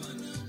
Nsu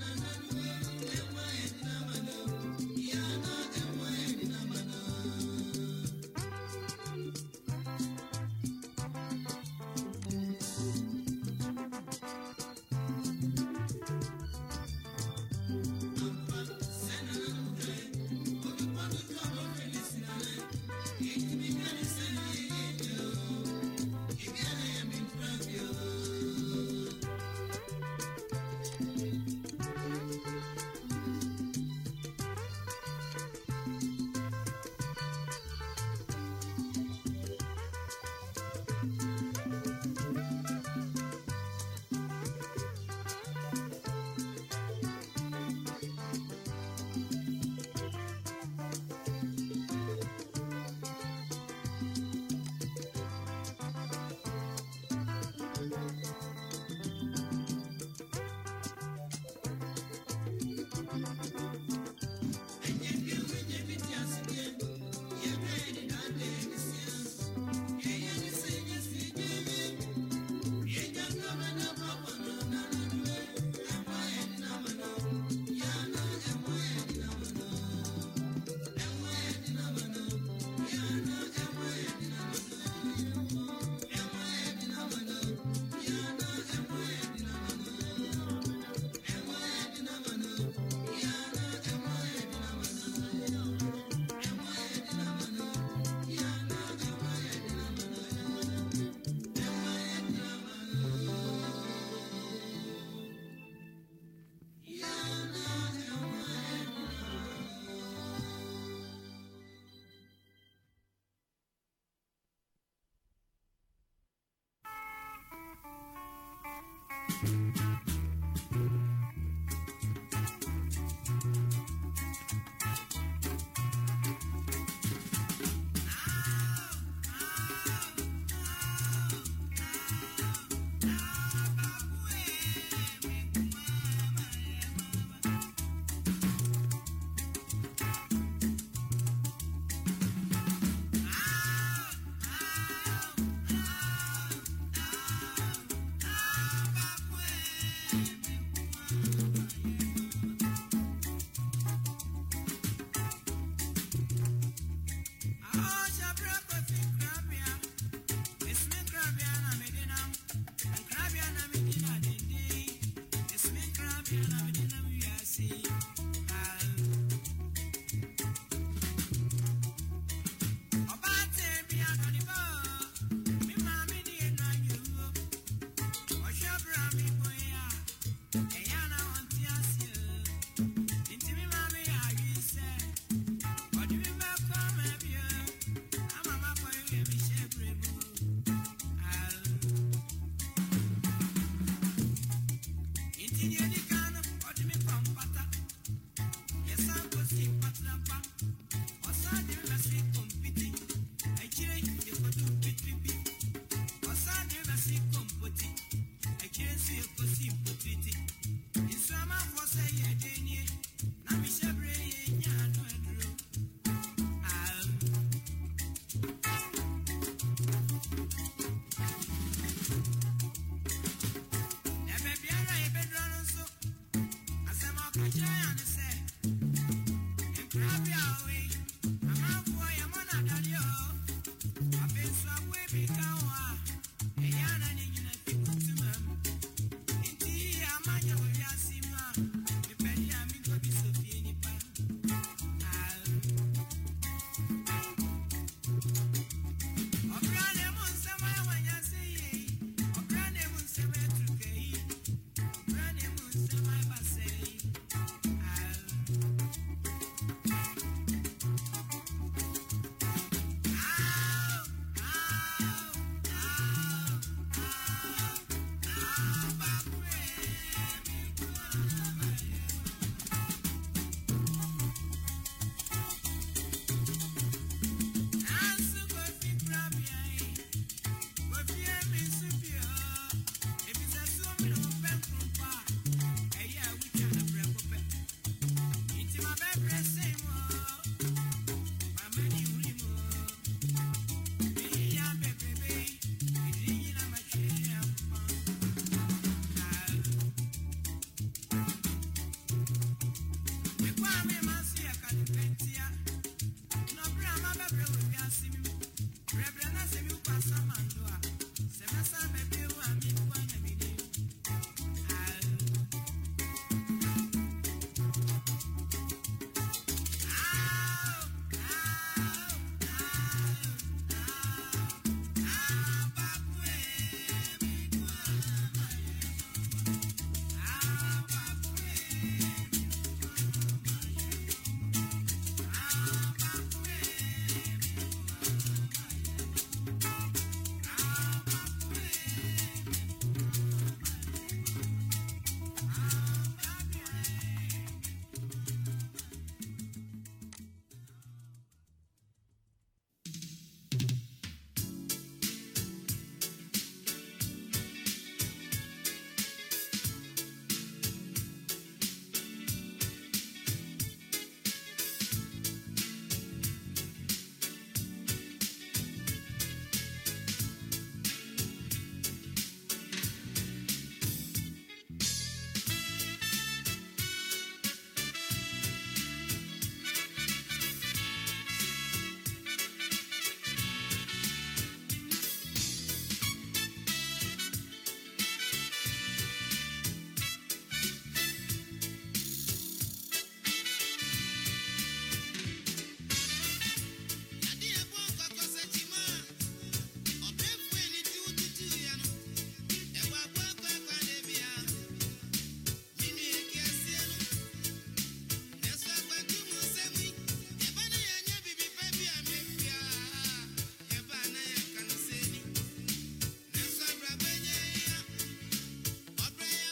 Baby, you pass a man, you